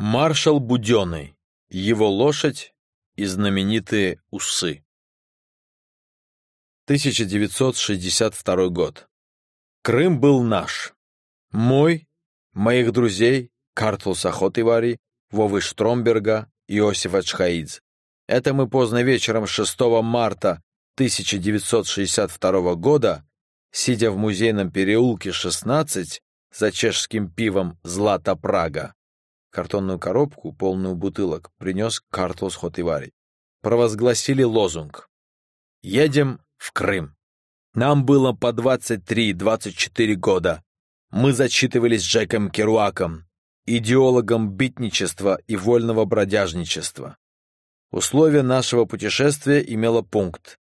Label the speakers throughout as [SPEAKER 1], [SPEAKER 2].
[SPEAKER 1] Маршал Буденный, его лошадь и знаменитые усы. 1962 год. Крым был наш. Мой, моих друзей, Картлуса Хотивари, Вовы Штромберга, Иосифа Чхаидзе. Это мы поздно вечером 6 марта 1962 года, сидя в музейном переулке 16 за чешским пивом «Злата Прага», Картонную коробку, полную бутылок, принес Картлус Хотивари. Провозгласили лозунг. «Едем в Крым». Нам было по 23-24 года. Мы зачитывались Джеком Керуаком, идеологом битничества и вольного бродяжничества. Условие нашего путешествия имело пункт.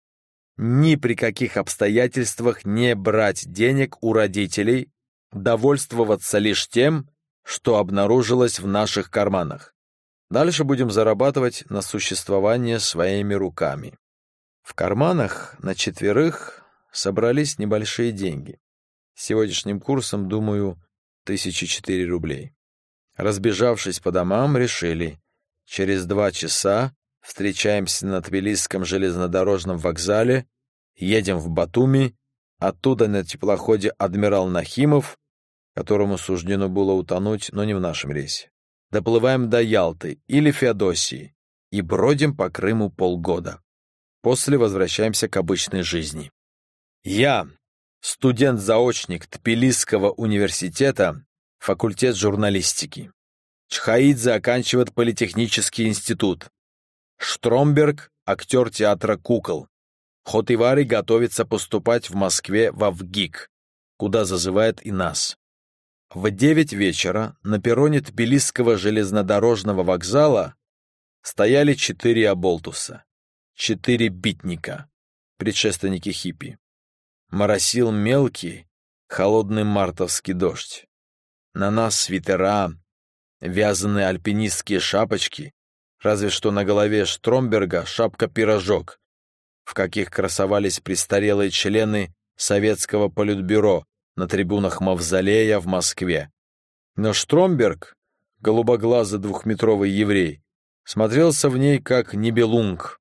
[SPEAKER 1] Ни при каких обстоятельствах не брать денег у родителей, довольствоваться лишь тем, что обнаружилось в наших карманах. Дальше будем зарабатывать на существование своими руками. В карманах на четверых собрались небольшие деньги. Сегодняшним курсом, думаю, тысячи четыре рублей. Разбежавшись по домам, решили, через два часа встречаемся на Тбилисском железнодорожном вокзале, едем в Батуми, оттуда на теплоходе «Адмирал Нахимов» которому суждено было утонуть, но не в нашем рейсе. Доплываем до Ялты или Феодосии и бродим по Крыму полгода. После возвращаемся к обычной жизни. Я, студент-заочник Тбилисского университета, факультет журналистики. Чхаидзе оканчивает политехнический институт. Штромберг — актер театра кукол. Хотивари готовится поступать в Москве в ВГИК, куда зазывает и нас. В девять вечера на перроне Тбилисского железнодорожного вокзала стояли четыре оболтуса, четыре битника, предшественники хиппи. Моросил мелкий, холодный мартовский дождь. На нас свитера, вязаные альпинистские шапочки, разве что на голове Штромберга шапка-пирожок, в каких красовались престарелые члены советского политбюро на трибунах Мавзолея в Москве. Но Штромберг, голубоглазый двухметровый еврей, смотрелся в ней как небелунг.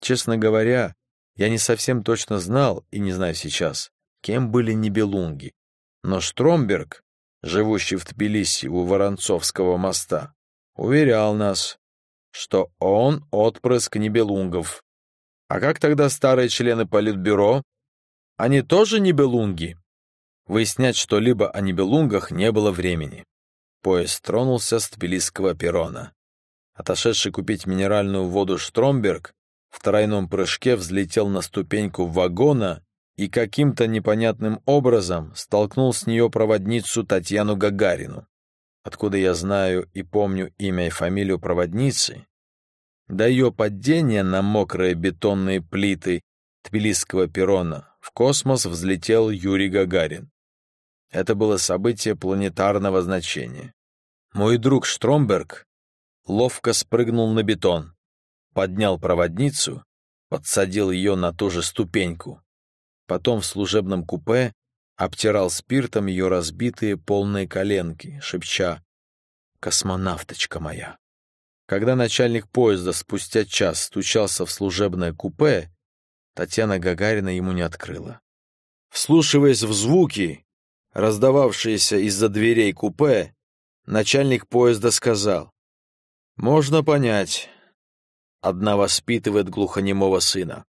[SPEAKER 1] Честно говоря, я не совсем точно знал и не знаю сейчас, кем были небелунги. Но Штромберг, живущий в Тбилиси у Воронцовского моста, уверял нас, что он отпрыск небелунгов. А как тогда старые члены Политбюро? Они тоже небелунги? Выяснять что-либо о Нибелунгах не было времени. Поезд тронулся с Тбилисского перрона. Отошедший купить минеральную воду Штромберг в тройном прыжке взлетел на ступеньку вагона и каким-то непонятным образом столкнул с нее проводницу Татьяну Гагарину. Откуда я знаю и помню имя и фамилию проводницы, до ее падения на мокрые бетонные плиты Тбилисского перрона в космос взлетел Юрий Гагарин. Это было событие планетарного значения. Мой друг Штромберг ловко спрыгнул на бетон, поднял проводницу, подсадил ее на ту же ступеньку. Потом в служебном купе обтирал спиртом ее разбитые полные коленки, шепча «Космонавточка моя». Когда начальник поезда спустя час стучался в служебное купе, Татьяна Гагарина ему не открыла. Вслушиваясь в звуки, раздававшиеся из-за дверей купе, начальник поезда сказал, «Можно понять. Одна воспитывает глухонемого сына».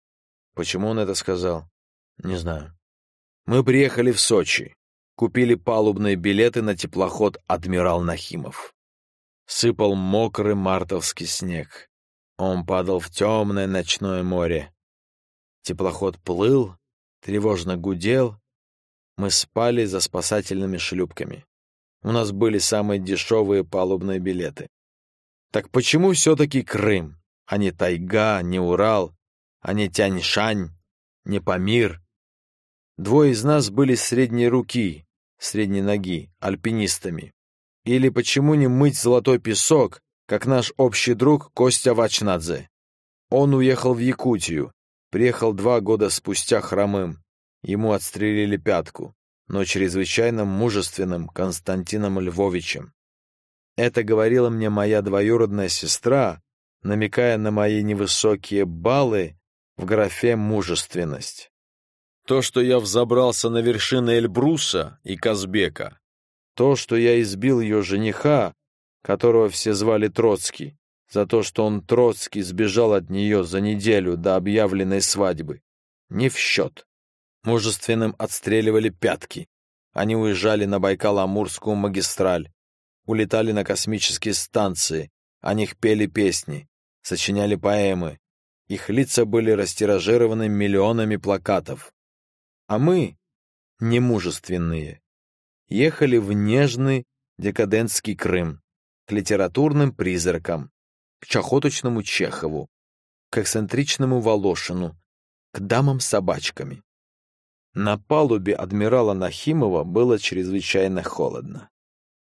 [SPEAKER 1] Почему он это сказал? Не знаю. Мы приехали в Сочи, купили палубные билеты на теплоход «Адмирал Нахимов». Сыпал мокрый мартовский снег. Он падал в темное ночное море. Теплоход плыл, тревожно гудел, мы спали за спасательными шлюпками. У нас были самые дешевые палубные билеты. Так почему все-таки Крым, а не тайга, не Урал, а не Тяньшань, не Памир? Двое из нас были средней руки, средней ноги, альпинистами. Или почему не мыть золотой песок, как наш общий друг Костя Вачнадзе? Он уехал в Якутию, приехал два года спустя хромым, Ему отстрелили пятку, но чрезвычайно мужественным Константином Львовичем. Это говорила мне моя двоюродная сестра, намекая на мои невысокие баллы в графе «мужественность». То, что я взобрался на вершины Эльбруса и Казбека, то, что я избил ее жениха, которого все звали Троцкий, за то, что он, Троцкий, сбежал от нее за неделю до объявленной свадьбы, не в счет. Мужественным отстреливали пятки. Они уезжали на Байкал-Амурскую магистраль, улетали на космические станции, о них пели песни, сочиняли поэмы. Их лица были растиражированы миллионами плакатов. А мы, немужественные, ехали в нежный декадентский Крым, к литературным призракам, к чахоточному Чехову, к эксцентричному Волошину, к дамам с собачками. На палубе адмирала Нахимова было чрезвычайно холодно.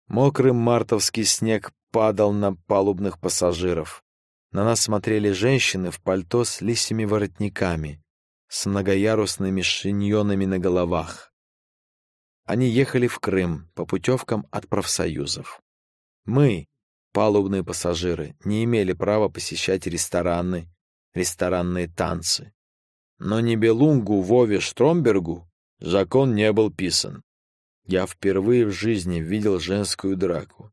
[SPEAKER 1] Мокрый мартовский снег падал на палубных пассажиров. На нас смотрели женщины в пальто с лисьими воротниками, с многоярусными шиньонами на головах. Они ехали в Крым по путевкам от профсоюзов. Мы, палубные пассажиры, не имели права посещать рестораны, ресторанные танцы. Но ни Белунгу Вове Штромбергу закон не был писан. Я впервые в жизни видел женскую драку.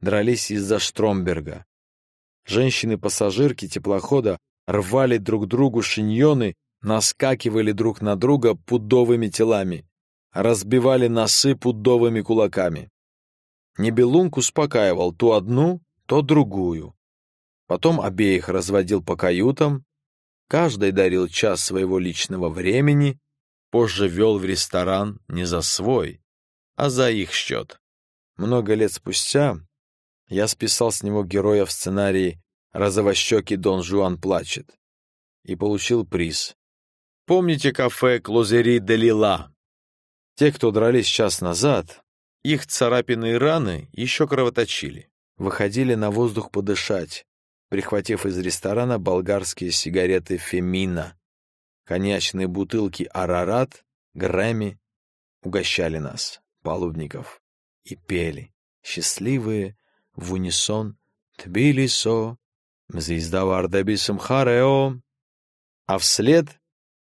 [SPEAKER 1] Дрались из-за Штромберга. Женщины-пассажирки теплохода рвали друг другу шиньоны, наскакивали друг на друга пудовыми телами, разбивали носы пудовыми кулаками. Небелунг успокаивал то одну, то другую. Потом обеих разводил по каютам, каждый дарил час своего личного времени, позже вел в ресторан не за свой, а за их счет. Много лет спустя я списал с него героя в сценарии «Розовощекий Дон Жуан плачет» и получил приз. Помните кафе «Клозери де Лила»? Те, кто дрались час назад, их царапины и раны еще кровоточили. Выходили на воздух подышать, прихватив из ресторана болгарские сигареты «Фемина», коньячные бутылки «Арарат», «Грэмми» угощали нас палубников и пели, счастливые, в унисон «Тбилисо», «Мзизда Вардебисом Харео», а вслед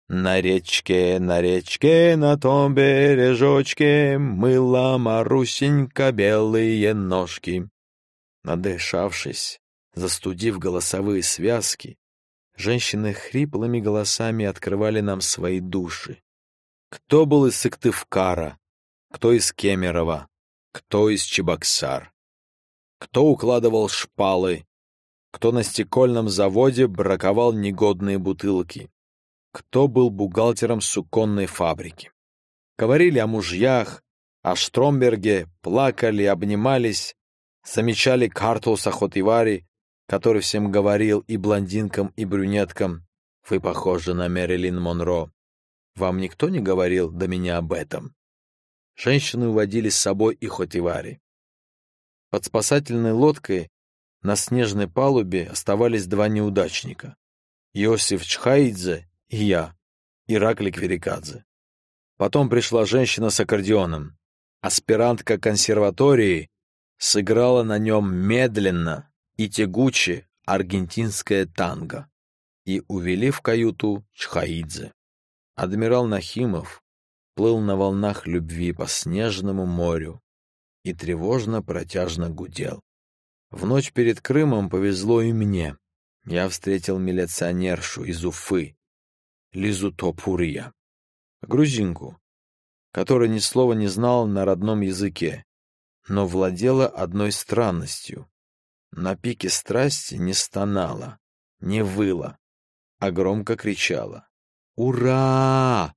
[SPEAKER 1] «На речке, на речке, на том бережочке мыла Марусенька белые ножки». Надышавшись, застудив голосовые связки, женщины хриплыми голосами открывали нам свои души. Кто был из Сыктывкара, кто из Кемерово, кто из Чебоксар, кто укладывал шпалы, кто на стекольном заводе браковал негодные бутылки, кто был бухгалтером суконной фабрики. Говорили о мужьях, о Штромберге, плакали, обнимались, замечали Картуса Хотивари, который всем говорил и блондинкам, и брюнеткам, «Вы похожи на Мэрилин Монро. Вам никто не говорил до меня об этом?» Женщины уводили с собой и Хотивари. Под спасательной лодкой на снежной палубе оставались два неудачника — Иосиф Чхаидзе и я, Ираклий Кверикадзе. Потом пришла женщина с аккордеоном. Аспирантка консерватории сыграла на нем медленно и тягуче аргентинское танго и увели в каюту Чхаидзе. Адмирал Нахимов плыл на волнах любви по снежному морю и тревожно протяжно гудел. В ночь перед Крымом повезло и мне. Я встретил милиционершу из Уфы, Лизу Топурия, грузинку, которая ни слова не знала на родном языке, но владела одной странностью. На пике страсти не стонала, не выла, а громко кричала. «Ура!»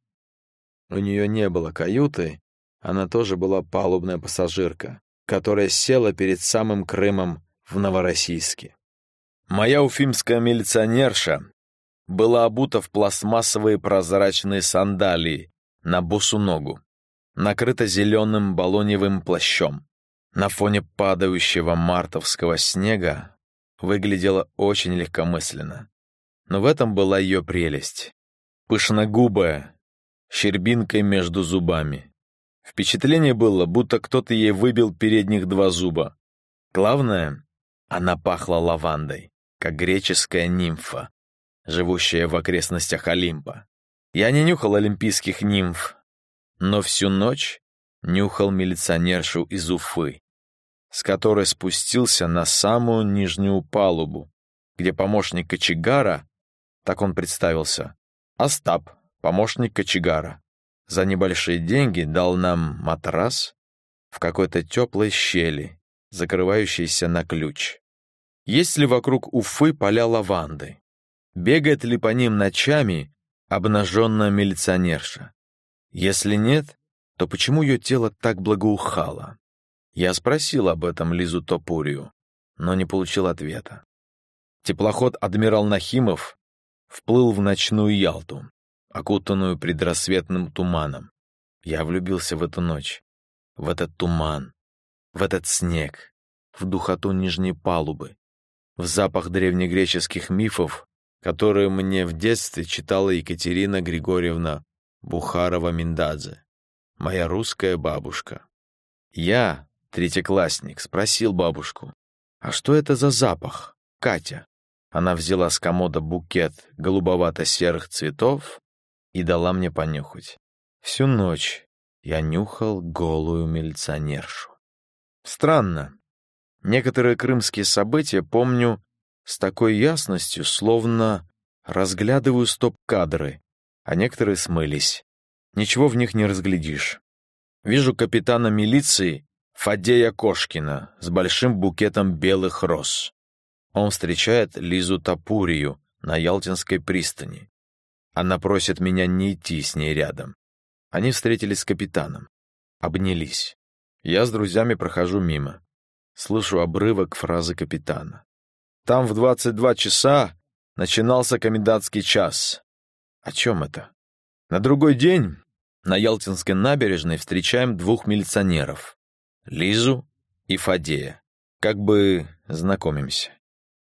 [SPEAKER 1] У нее не было каюты, она тоже была палубная пассажирка, которая села перед самым Крымом в Новороссийске. Моя уфимская милиционерша была обута в пластмассовые прозрачные сандалии на босу ногу, накрыта зеленым балоневым плащом. На фоне падающего мартовского снега выглядела очень легкомысленно. Но в этом была ее прелесть. Пышногубая, щербинкой между зубами. Впечатление было, будто кто-то ей выбил передних два зуба. Главное, она пахла лавандой, как греческая нимфа, живущая в окрестностях Олимпа. Я не нюхал олимпийских нимф, но всю ночь нюхал милиционершу из Уфы, с которой спустился на самую нижнюю палубу, где помощник кочегара, так он представился, Остап, помощник кочегара, за небольшие деньги дал нам матрас в какой-то теплой щели, закрывающейся на ключ. Есть ли вокруг Уфы поля лаванды? Бегает ли по ним ночами обнаженная милиционерша? Если нет, то почему ее тело так благоухало? Я спросил об этом Лизу Топурию, но не получил ответа. Теплоход «Адмирал Нахимов» вплыл в ночную Ялту, окутанную предрассветным туманом. Я влюбился в эту ночь, в этот туман, в этот снег, в духоту нижней палубы, в запах древнегреческих мифов, которые мне в детстве читала Екатерина Григорьевна Бухарова-Миндадзе, моя русская бабушка. Я, третьеклассник, спросил бабушку, «А что это за запах, Катя?» Она взяла с комода букет голубовато-серых цветов и дала мне понюхать. Всю ночь я нюхал голую милиционершу. Странно. Некоторые крымские события помню с такой ясностью, словно разглядываю стоп-кадры, а некоторые смылись. Ничего в них не разглядишь. Вижу капитана милиции Фадея Кошкина с большим букетом белых роз. Он встречает Лизу Тапурию на Ялтинской пристани. Она просит меня не идти с ней рядом. Они встретились с капитаном. Обнялись. Я с друзьями прохожу мимо. Слышу обрывок фразы капитана. Там в 22 часа начинался комендантский час. О чем это? На другой день на Ялтинской набережной встречаем двух милиционеров. Лизу и Фадея. Как бы знакомимся.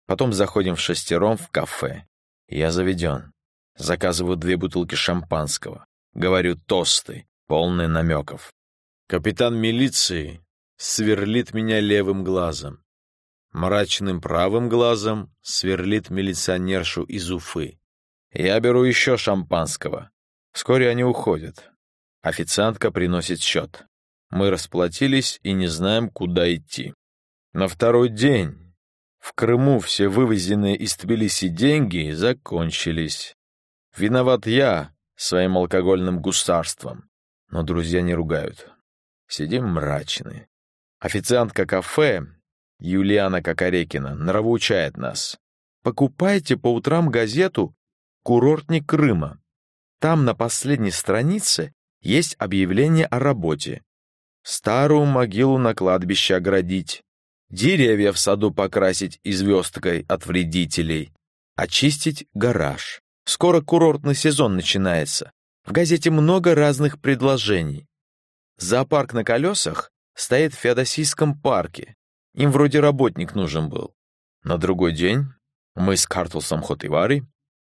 [SPEAKER 1] Потом заходим в шестером в кафе. Я заведен. Заказываю две бутылки шампанского. Говорю тосты, полные намеков. Капитан милиции сверлит меня левым глазом. Мрачным правым глазом сверлит милиционершу из Уфы. Я беру еще шампанского. Вскоре они уходят. Официантка приносит счет. Мы расплатились и не знаем, куда идти. На второй день в Крыму все вывезенные из Тбилиси деньги закончились. Виноват я своим алкогольным гусарством, но друзья не ругают. Сидим мрачные. Официантка кафе, Юлиана Кокорекина, нравоучает нас. Покупайте по утрам газету «Курортник Крыма». Там на последней странице есть объявление о работе. Старую могилу на кладбище оградить, деревья в саду покрасить и звездкой от вредителей, очистить гараж. Скоро курортный сезон начинается. В газете много разных предложений. Зоопарк на колесах стоит в Феодосийском парке. Им вроде работник нужен был. На другой день мы с Картлсом Хотивари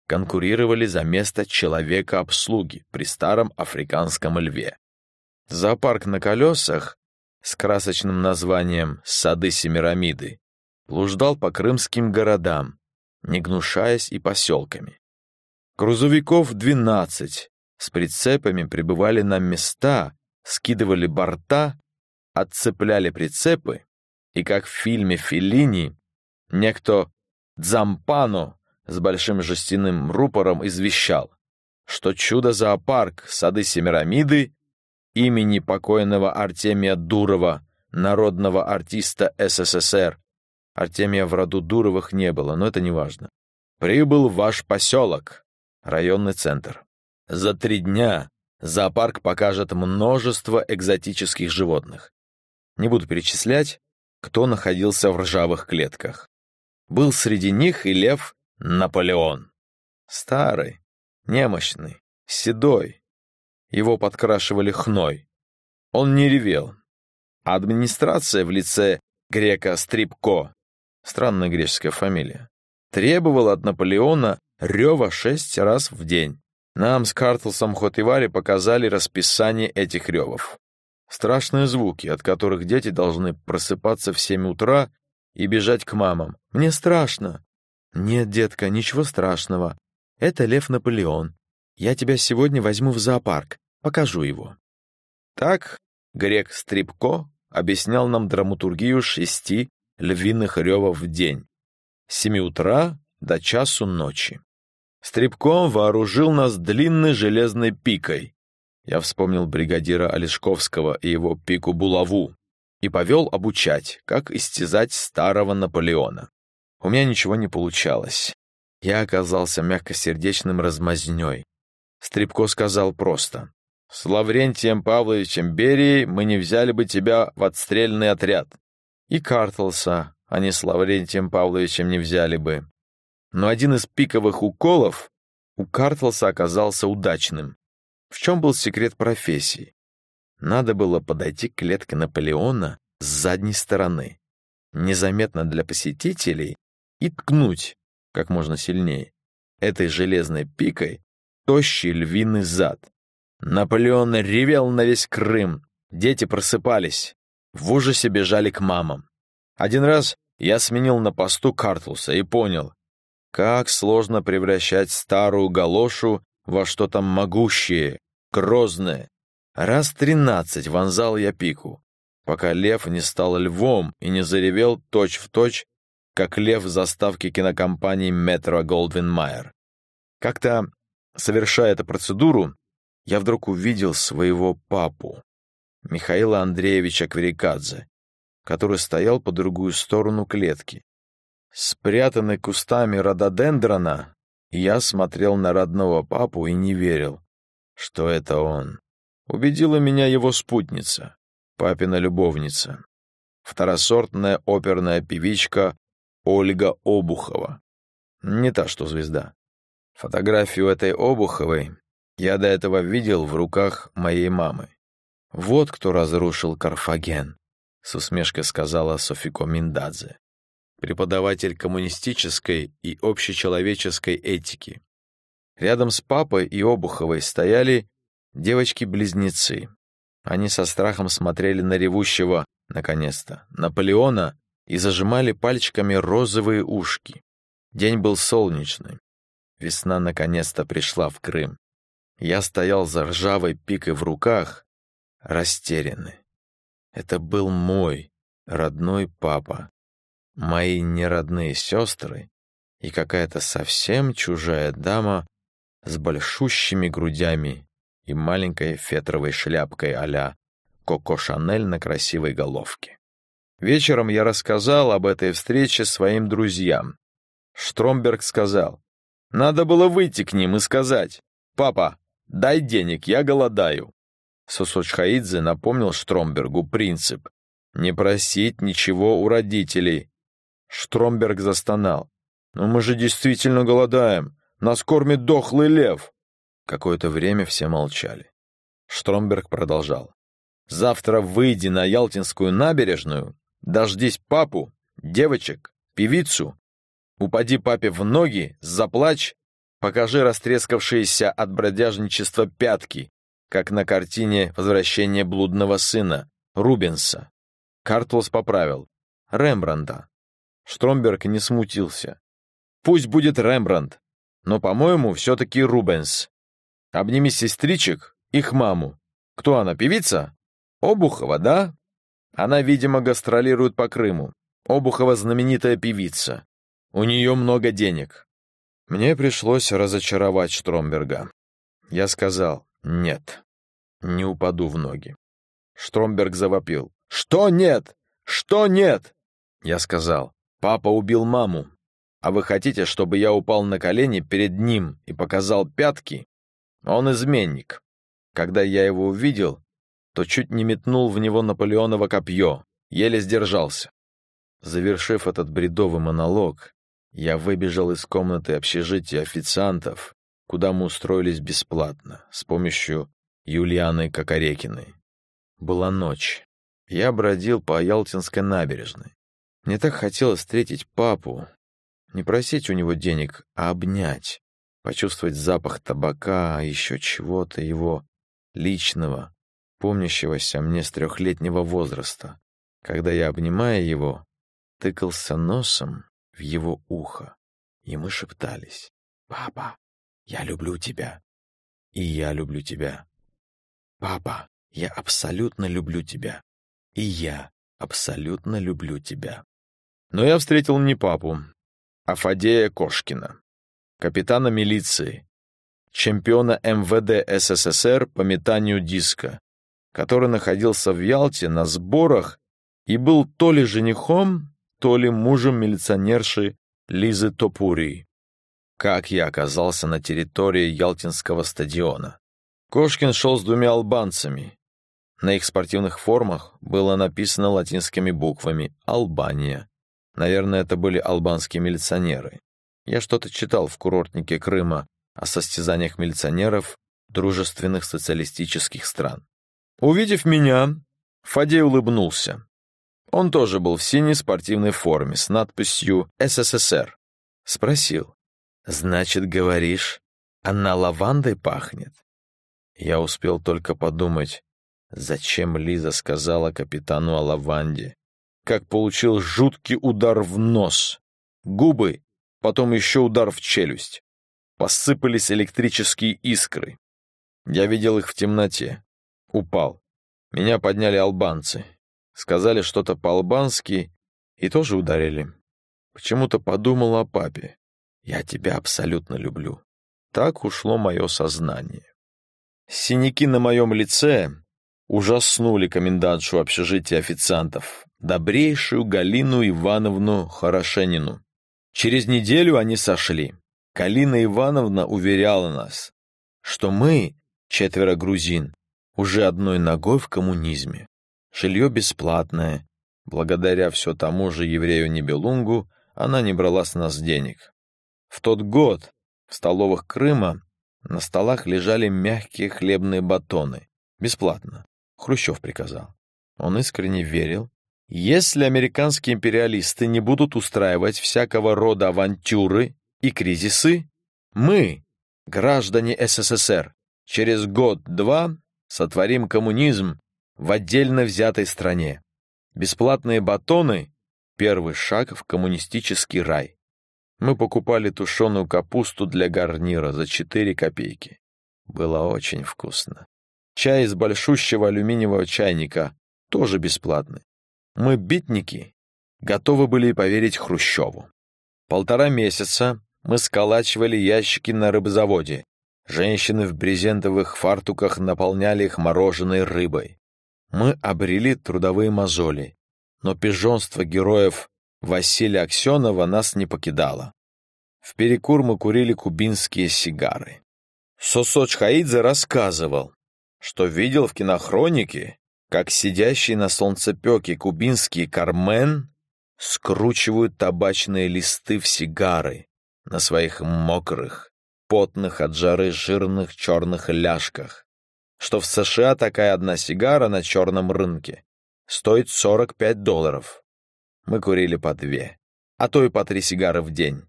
[SPEAKER 1] конкурировали за место человека-обслуги при старом африканском льве. Зоопарк на колесах с красочным названием «Сады Семирамиды» блуждал по крымским городам, не гнушаясь и поселками. Грузовиков двенадцать с прицепами прибывали на места, скидывали борта, отцепляли прицепы, и как в фильме Феллини, некто Дзампано с большим жестяным рупором извещал, что чудо-зоопарк «Сады Семирамиды» имени покойного Артемия Дурова, народного артиста СССР. Артемия в роду Дуровых не было, но это не важно. Прибыл в ваш поселок, районный центр. За три дня Зоопарк покажет множество экзотических животных. Не буду перечислять, кто находился в ржавых клетках. Был среди них и лев Наполеон. Старый, немощный, седой. Его подкрашивали хной. Он не ревел. администрация в лице грека Стрипко, странная греческая фамилия, требовала от Наполеона рева шесть раз в день. Нам с Картлсом Хотивари показали расписание этих ревов. Страшные звуки, от которых дети должны просыпаться в семь утра и бежать к мамам. Мне страшно. Нет, детка, ничего страшного. Это лев Наполеон. Я тебя сегодня возьму в зоопарк, покажу его. Так грек Стрипко объяснял нам драматургию шести львиных ревов в день. С семи утра до часу ночи. Стрипко вооружил нас длинной железной пикой. Я вспомнил бригадира Олешковского и его пику-булаву и повел обучать, как истязать старого Наполеона. У меня ничего не получалось. Я оказался мягкосердечным размазнёй. Стрипко сказал просто. «С Лаврентием Павловичем Берией мы не взяли бы тебя в отстрельный отряд. И Картлса они с Лаврентием Павловичем не взяли бы. Но один из пиковых уколов у Картлса оказался удачным. В чем был секрет профессии? Надо было подойти к клетке Наполеона с задней стороны, незаметно для посетителей, и ткнуть как можно сильнее этой железной пикой тощий львиный зад. Наполеон ревел на весь Крым, дети просыпались, в ужасе бежали к мамам. Один раз я сменил на посту Картлса и понял, как сложно превращать старую галошу во что-то могущее, грозное. Раз тринадцать вонзал я пику, пока лев не стал львом и не заревел точь-в-точь, точь, как лев в заставке кинокомпании «Метро Голдвин Майер». Как-то, совершая эту процедуру, я вдруг увидел своего папу, Михаила Андреевича Кверикадзе, который стоял по другую сторону клетки. Спрятанный кустами рододендрона, я смотрел на родного папу и не верил, что это он. Убедила меня его спутница, папина любовница, второсортная оперная певичка Ольга Обухова. Не та, что звезда. Фотографию этой Обуховой я до этого видел в руках моей мамы. Вот кто разрушил Карфаген, с усмешкой сказала Софико Миндадзе преподаватель коммунистической и общечеловеческой этики. Рядом с папой и Обуховой стояли девочки-близнецы. Они со страхом смотрели на ревущего, наконец-то, Наполеона и зажимали пальчиками розовые ушки. День был солнечный. Весна наконец-то пришла в Крым. Я стоял за ржавой пикой в руках, растерянный. Это был мой родной папа, мои неродные сестры и какая-то совсем чужая дама с большущими грудями и маленькой фетровой шляпкой а-ля Коко Шанель на красивой головке. Вечером я рассказал об этой встрече своим друзьям. Штромберг сказал, «Надо было выйти к ним и сказать, «Папа, дай денег, я голодаю». Сосочхаидзе напомнил Штромбергу принцип «Не просить ничего у родителей, Штромберг застонал. «Но мы же действительно голодаем. Нас кормит дохлый лев!» Какое-то время все молчали. Штромберг продолжал. «Завтра выйди на Ялтинскую набережную, дождись папу, девочек, певицу, упади папе в ноги, заплачь, покажи растрескавшиеся от бродяжничества пятки, как на картине «Возвращение блудного сына» Рубенса. Картлс поправил. Рембранда. Штромберг не смутился. «Пусть будет Рембрандт, но, по-моему, все-таки Рубенс. Обними сестричек, их маму. Кто она, певица? Обухова, да? Она, видимо, гастролирует по Крыму. Обухова знаменитая певица. У нее много денег». Мне пришлось разочаровать Штромберга. Я сказал «нет, не упаду в ноги». Штромберг завопил «Что нет? Что нет?» Я сказал Папа убил маму. А вы хотите, чтобы я упал на колени перед ним и показал пятки? Он изменник. Когда я его увидел, то чуть не метнул в него Наполеоново копье, еле сдержался. Завершив этот бредовый монолог, я выбежал из комнаты общежития официантов, куда мы устроились бесплатно, с помощью Юлианы Кокорекиной. Была ночь. Я бродил по Ялтинской набережной. Мне так хотелось встретить папу, не просить у него денег, а обнять, почувствовать запах табака, еще чего-то его личного, помнящегося мне с трехлетнего возраста, когда я, обнимая его, тыкался носом в его ухо, и мы шептались. «Папа, я люблю тебя. И я люблю тебя. Папа, я абсолютно люблю тебя. И я абсолютно люблю тебя». Но я встретил не папу, а Фадея Кошкина, капитана милиции, чемпиона МВД СССР по метанию диска, который находился в Ялте на сборах и был то ли женихом, то ли мужем милиционерши Лизы Топури. Как я оказался на территории Ялтинского стадиона? Кошкин шел с двумя албанцами. На их спортивных формах было написано латинскими буквами «Албания». Наверное, это были албанские милиционеры. Я что-то читал в курортнике Крыма о состязаниях милиционеров дружественных социалистических стран. Увидев меня, Фадей улыбнулся. Он тоже был в синей спортивной форме с надписью «СССР». Спросил. «Значит, говоришь, она лавандой пахнет?» Я успел только подумать, зачем Лиза сказала капитану о лаванде. Как получил жуткий удар в нос. Губы, потом еще удар в челюсть. Посыпались электрические искры. Я видел их в темноте. Упал. Меня подняли албанцы сказали что-то по-албански и тоже ударили. Почему-то подумал о папе. Я тебя абсолютно люблю. Так ушло мое сознание. Синяки на моем лице ужаснули комендантшу общежития официантов, добрейшую Галину Ивановну Хорошенину. Через неделю они сошли. Галина Ивановна уверяла нас, что мы, четверо грузин, уже одной ногой в коммунизме. Жилье бесплатное. Благодаря все тому же еврею Небелунгу она не брала с нас денег. В тот год в столовых Крыма на столах лежали мягкие хлебные батоны. Бесплатно. Хрущев приказал. Он искренне верил. Если американские империалисты не будут устраивать всякого рода авантюры и кризисы, мы, граждане СССР, через год-два сотворим коммунизм в отдельно взятой стране. Бесплатные батоны — первый шаг в коммунистический рай. Мы покупали тушеную капусту для гарнира за 4 копейки. Было очень вкусно. Чай из большущего алюминиевого чайника тоже бесплатный. Мы, битники, готовы были поверить Хрущеву. Полтора месяца мы сколачивали ящики на рыбозаводе. Женщины в брезентовых фартуках наполняли их мороженой рыбой мы обрели трудовые мозоли, но пижонство героев Василия Аксенова нас не покидало. В перекур мы курили кубинские сигары. Сосоч Хаидзе рассказывал, что видел в кинохронике, как сидящий на солнцепеке кубинский кармен скручивают табачные листы в сигары на своих мокрых, потных от жары жирных черных ляжках что в США такая одна сигара на черном рынке стоит 45 долларов. Мы курили по две, а то и по три сигары в день.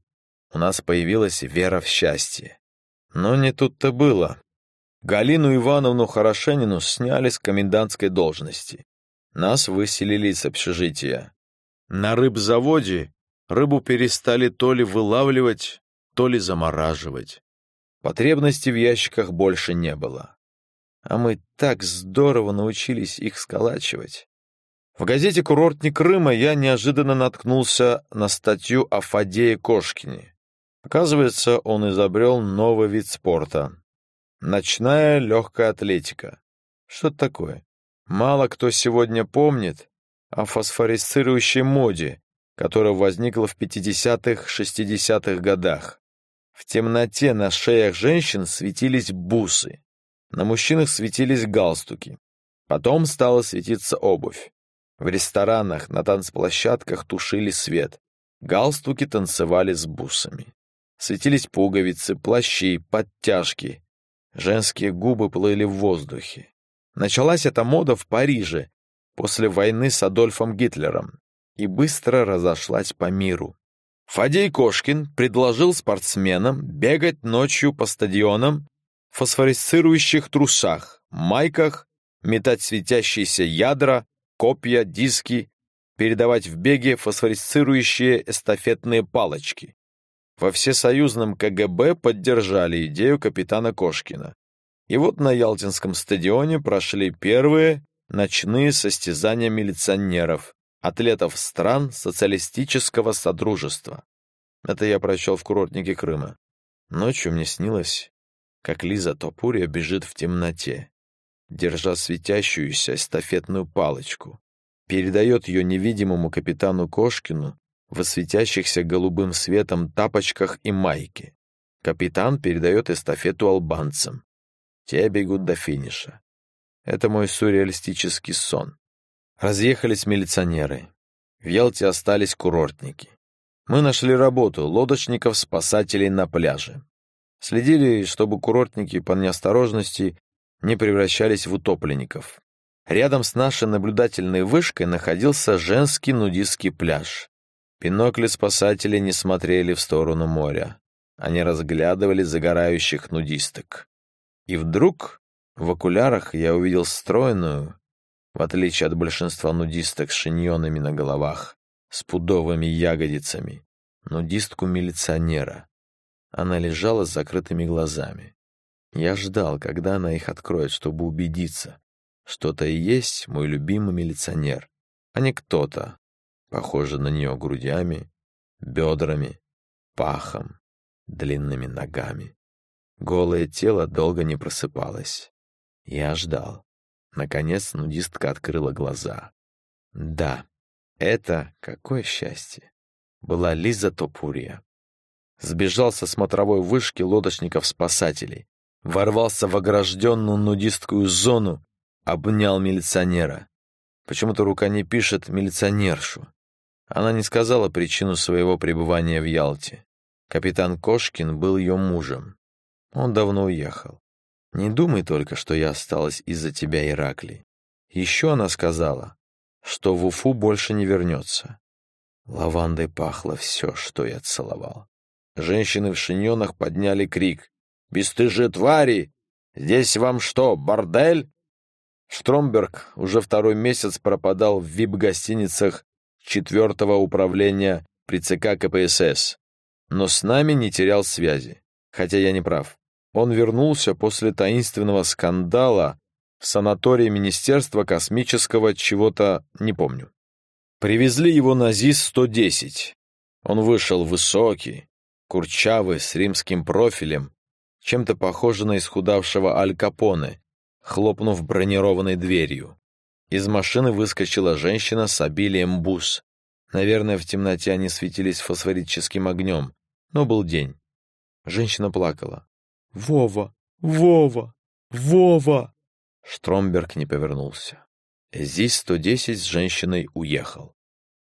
[SPEAKER 1] У нас появилась вера в счастье. Но не тут-то было. Галину Ивановну Хорошенину сняли с комендантской должности. Нас выселили из общежития. На рыбзаводе рыбу перестали то ли вылавливать, то ли замораживать. Потребности в ящиках больше не было а мы так здорово научились их сколачивать. В газете «Курортник Крыма» я неожиданно наткнулся на статью о Фадее Кошкине. Оказывается, он изобрел новый вид спорта. Ночная легкая атлетика. Что такое? Мало кто сегодня помнит о фосфорисцирующей моде, которая возникла в 50-х, 60-х годах. В темноте на шеях женщин светились бусы. На мужчинах светились галстуки. Потом стала светиться обувь. В ресторанах, на танцплощадках тушили свет. Галстуки танцевали с бусами. Светились пуговицы, плащи, подтяжки. Женские губы плыли в воздухе. Началась эта мода в Париже после войны с Адольфом Гитлером и быстро разошлась по миру. Фадей Кошкин предложил спортсменам бегать ночью по стадионам фосфорисцирующих трусах, майках, метать светящиеся ядра, копья, диски передавать в беге фосфорисцирующие эстафетные палочки. Во всесоюзном КГБ поддержали идею капитана Кошкина. И вот на Ялтинском стадионе прошли первые ночные состязания милиционеров, атлетов стран социалистического содружества. Это я прочел в курортнике Крыма. Ночью мне снилось, как Лиза Топурия бежит в темноте, держа светящуюся эстафетную палочку, передает ее невидимому капитану Кошкину в светящихся голубым светом тапочках и майке. Капитан передает эстафету албанцам. Те бегут до финиша. Это мой сюрреалистический сон. Разъехались милиционеры. В Ялте остались курортники. Мы нашли работу лодочников-спасателей на пляже. Следили, чтобы курортники по неосторожности не превращались в утопленников. Рядом с нашей наблюдательной вышкой находился женский нудистский пляж. Пинокли спасателей не смотрели в сторону моря. Они разглядывали загорающих нудисток. И вдруг в окулярах я увидел стройную, в отличие от большинства нудисток с шиньонами на головах, с пудовыми ягодицами, нудистку-милиционера. Она лежала с закрытыми глазами. Я ждал, когда она их откроет, чтобы убедиться, что-то и есть мой любимый милиционер, а не кто-то, похожий на нее грудями, бедрами, пахом, длинными ногами. Голое тело долго не просыпалось. Я ждал. Наконец нудистка открыла глаза. Да, это какое счастье! Была Лиза Топурия. Сбежал со смотровой вышки лодочников-спасателей, ворвался в огражденную нудистскую зону, обнял милиционера. Почему-то рука не пишет милиционершу. Она не сказала причину своего пребывания в Ялте. Капитан Кошкин был ее мужем. Он давно уехал. Не думай только, что я осталась из-за тебя, Ираклий. Еще она сказала, что в Уфу больше не вернется. Лавандой пахло все, что я целовал. Женщины в шиньонах подняли крик. «Бестыжие твари! Здесь вам что, бордель?» Штромберг уже второй месяц пропадал в вип-гостиницах четвертого управления при ЦК КПСС, но с нами не терял связи, хотя я не прав. Он вернулся после таинственного скандала в санатории Министерства космического чего-то не помню. Привезли его на ЗИС-110. Он вышел высокий, курчавый, с римским профилем, чем-то похожий на исхудавшего Аль Капоне, хлопнув бронированной дверью. Из машины выскочила женщина с обилием бус. Наверное, в темноте они светились фосфорическим огнем, но был день. Женщина плакала. «Вова! Вова! Вова!» Штромберг не повернулся. ЗИС-110 с женщиной уехал.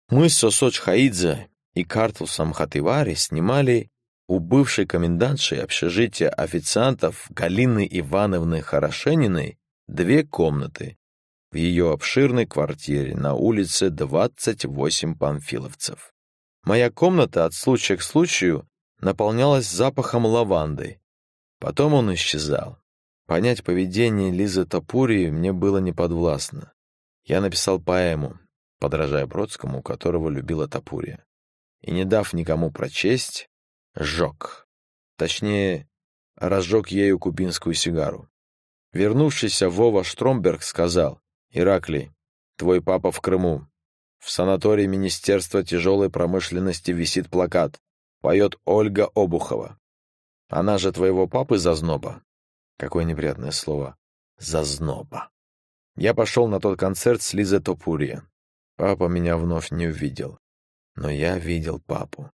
[SPEAKER 1] Мы с Сосоч Хаидзе и Картусом Хатывари снимали у бывшей комендантши общежития официантов Галины Ивановны Хорошениной две комнаты в ее обширной квартире на улице 28 панфиловцев. Моя комната от случая к случаю наполнялась запахом лаванды. Потом он исчезал. Понять поведение Лизы Топурии мне было неподвластно. Я написал поэму, подражая Бродскому, которого любила Топурия. И, не дав никому прочесть, сжег. Точнее, разжег ею кубинскую сигару. Вернувшийся Вова Штромберг сказал, «Ираклий, твой папа в Крыму. В санатории Министерства тяжелой промышленности висит плакат. Поет Ольга Обухова. Она же твоего папы зазноба». Какое неприятное слово. Зазноба. Я пошел на тот концерт с Лизой Топурия. Папа меня вновь не увидел. Но я видел папу.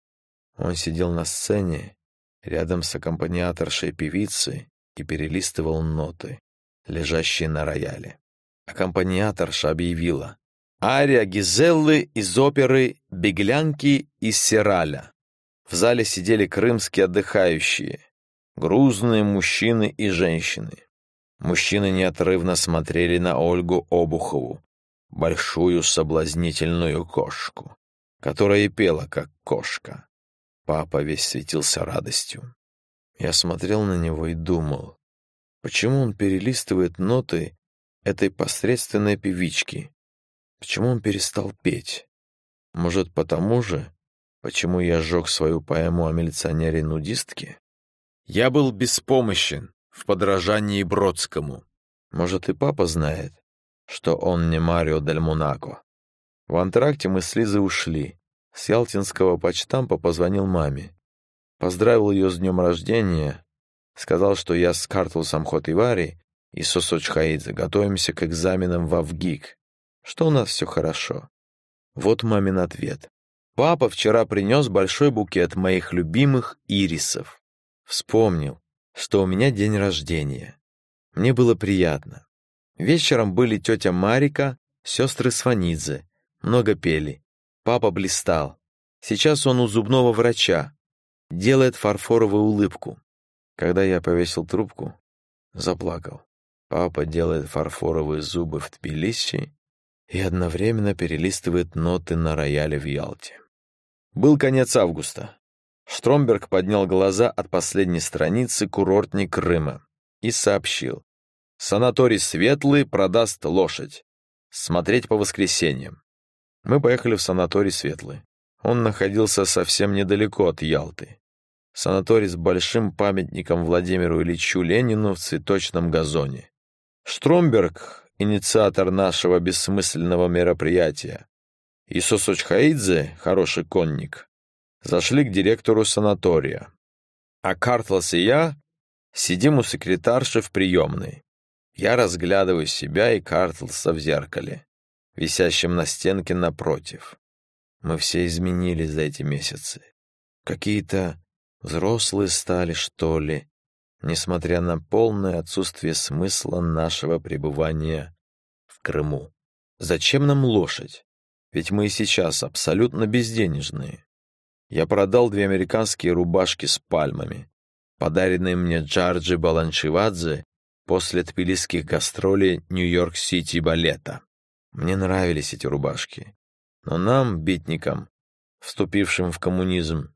[SPEAKER 1] Он сидел на сцене, рядом с аккомпаниаторшей певицы и перелистывал ноты, лежащие на рояле. Аккомпаниаторша объявила «Ария Гизеллы из оперы «Беглянки из Сираля». В зале сидели крымские отдыхающие, грузные мужчины и женщины. Мужчины неотрывно смотрели на Ольгу Обухову, большую соблазнительную кошку, которая пела, как кошка. Папа весь светился радостью. Я смотрел на него и думал, почему он перелистывает ноты этой посредственной певички? Почему он перестал петь? Может, потому же, почему я сжег свою поэму о милиционере-нудистке? Я был беспомощен в подражании Бродскому. Может, и папа знает, что он не Марио Дель Монако. В антракте мы с Лизой ушли. С ялтинского почтампа позвонил маме. Поздравил ее с днем рождения, сказал, что я с Картлсом Хотивари и Сосочхаидзе готовимся к экзаменам в Авгик, что у нас все хорошо. Вот мамин ответ. Папа вчера принес большой букет моих любимых ирисов. Вспомнил, что у меня день рождения. Мне было приятно. Вечером были тетя Марика, сестры Сванидзе. Много пели. Папа блистал. Сейчас он у зубного врача. Делает фарфоровую улыбку. Когда я повесил трубку, заплакал. Папа делает фарфоровые зубы в Тбилиси и одновременно перелистывает ноты на рояле в Ялте. Был конец августа. Штромберг поднял глаза от последней страницы «Курортник Крыма» и сообщил. «Санаторий Светлый продаст лошадь. Смотреть по воскресеньям». Мы поехали в санаторий Светлый. Он находился совсем недалеко от Ялты. Санаторий с большим памятником Владимиру Ильичу Ленину в цветочном газоне. Штромберг, инициатор нашего бессмысленного мероприятия, и Сосочхаидзе, хороший конник, зашли к директору санатория. А Картлас и я сидим у секретарши в приемной. Я разглядываю себя и Картлса в зеркале, висящем на стенке напротив. Мы все изменились за эти месяцы. Какие-то взрослые стали, что ли, несмотря на полное отсутствие смысла нашего пребывания в Крыму. Зачем нам лошадь? Ведь мы и сейчас абсолютно безденежные. Я продал две американские рубашки с пальмами, подаренные мне Джорджи Баланчивадзе после тбилисских гастролей Нью-Йорк-Сити балета. Мне нравились эти рубашки. Но нам, битникам, вступившим в коммунизм,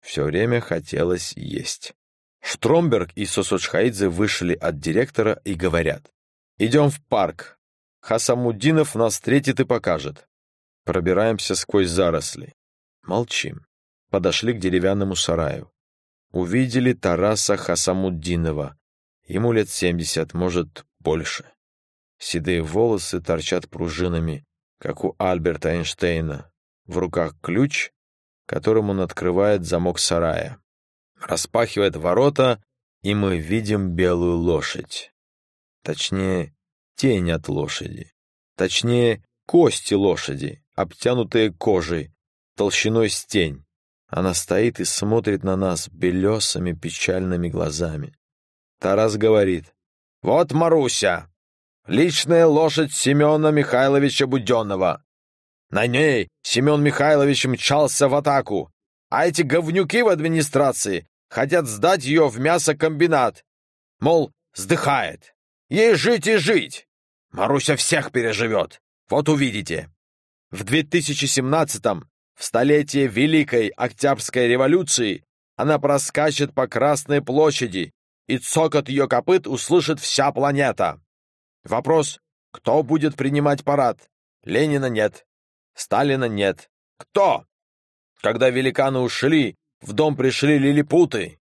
[SPEAKER 1] все время хотелось есть. Штромберг и Сосочхаидзе вышли от директора и говорят. «Идем в парк. Хасамуддинов нас встретит и покажет». Пробираемся сквозь заросли. Молчим. Подошли к деревянному сараю. Увидели Тараса Хасамуддинова. Ему лет семьдесят, может, больше. Седые волосы торчат пружинами, как у Альберта Эйнштейна. В руках ключ, которым он открывает замок сарая распахивает ворота, и мы видим белую лошадь. Точнее, тень от лошади. Точнее, кости лошади, обтянутые кожей, толщиной с тень. Она стоит и смотрит на нас белесыми печальными глазами. Тарас говорит, «Вот Маруся, личная лошадь Семена Михайловича Буденного. На ней Семен Михайлович мчался в атаку, а эти говнюки в администрации хотят сдать ее в мясокомбинат. Мол, сдыхает. Ей жить и жить. Маруся всех переживет. Вот увидите. В 2017-м, в столетие Великой Октябрьской революции, она проскачет по Красной площади, и цокот ее копыт услышит вся планета. Вопрос, кто будет принимать парад? Ленина нет. Сталина нет. Кто? Когда великаны ушли, в дом пришли лилипуты.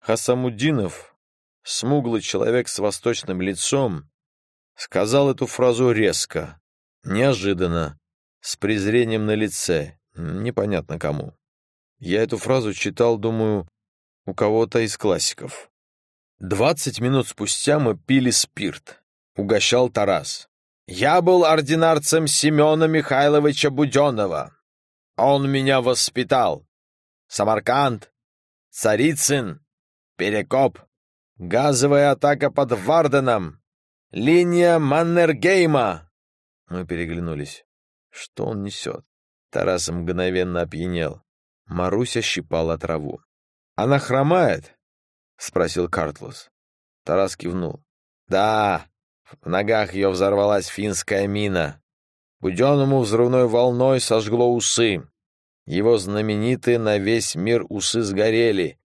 [SPEAKER 1] Хасамуддинов, смуглый человек с восточным лицом, сказал эту фразу резко, неожиданно, с презрением на лице, непонятно кому. Я эту фразу читал, думаю, у кого-то из классиков. Двадцать минут спустя мы пили спирт. Угощал Тарас. Я был ординарцем Семена Михайловича Буденова. Он меня воспитал. Самарканд, Царицын, Перекоп, газовая атака под Варденом, линия Маннергейма. Мы переглянулись. Что он несет? Тарас мгновенно опьянел. Маруся щипала траву. «Она хромает?» — спросил Картлус. Тарас кивнул. «Да, в ногах ее взорвалась финская мина. Буденному взрывной волной сожгло усы. Его знаменитые на весь мир усы сгорели.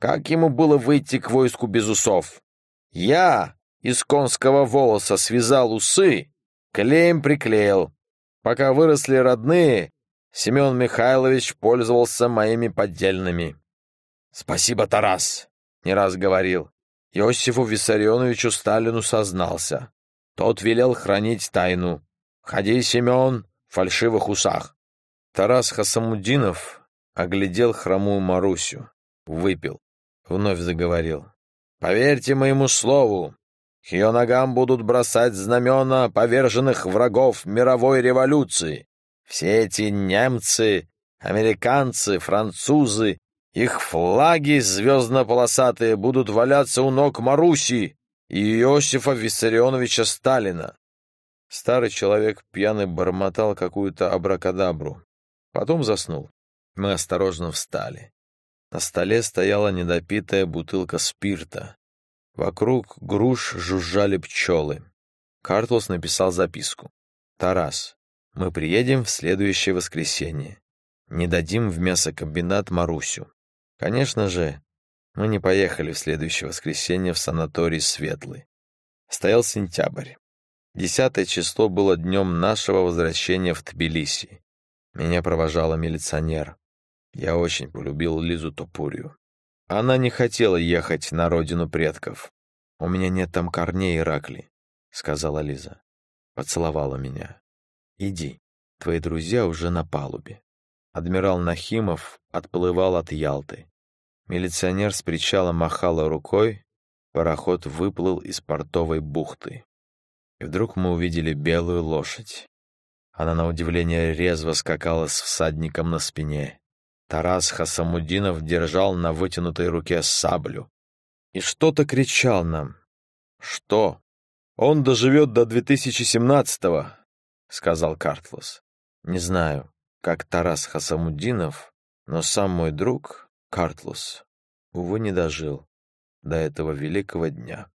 [SPEAKER 1] Как ему было выйти к войску без усов? Я из конского волоса связал усы, клеем приклеил. Пока выросли родные, Семен Михайлович пользовался моими поддельными. Спасибо, Тарас, не раз говорил. Иосифу Виссарионовичу Сталину сознался. Тот велел хранить тайну. Ходи, Семен, в фальшивых усах. Тарас Хасамудинов оглядел хромую Марусю, выпил, вновь заговорил. «Поверьте моему слову, к ее ногам будут бросать знамена поверженных врагов мировой революции. Все эти немцы, американцы, французы, их флаги звездно-полосатые будут валяться у ног Маруси и Иосифа Виссарионовича Сталина. Старый человек пьяный бормотал какую-то абракадабру. Потом заснул. Мы осторожно встали. На столе стояла недопитая бутылка спирта. Вокруг груш жужжали пчелы. Картлс написал записку. «Тарас, мы приедем в следующее воскресенье. Не дадим в мясокомбинат Марусю. Конечно же, мы не поехали в следующее воскресенье в санаторий Светлый. Стоял сентябрь. Десятое число было днем нашего возвращения в Тбилиси. Меня провожала милиционер. Я очень полюбил Лизу Топурию. Она не хотела ехать на родину предков. «У меня нет там корней, Иракли», — сказала Лиза. Поцеловала меня. «Иди, твои друзья уже на палубе». Адмирал Нахимов отплывал от Ялты. Милиционер с причала махала рукой, пароход выплыл из портовой бухты. И вдруг мы увидели белую лошадь. Она, на удивление, резво скакала с всадником на спине. Тарас Хасамудинов держал на вытянутой руке саблю. И что-то кричал нам. «Что? Он доживет до 2017-го», — сказал Картлас. «Не знаю, как Тарас Хасамудинов, но сам мой друг, Картлас, увы, не дожил до этого великого дня».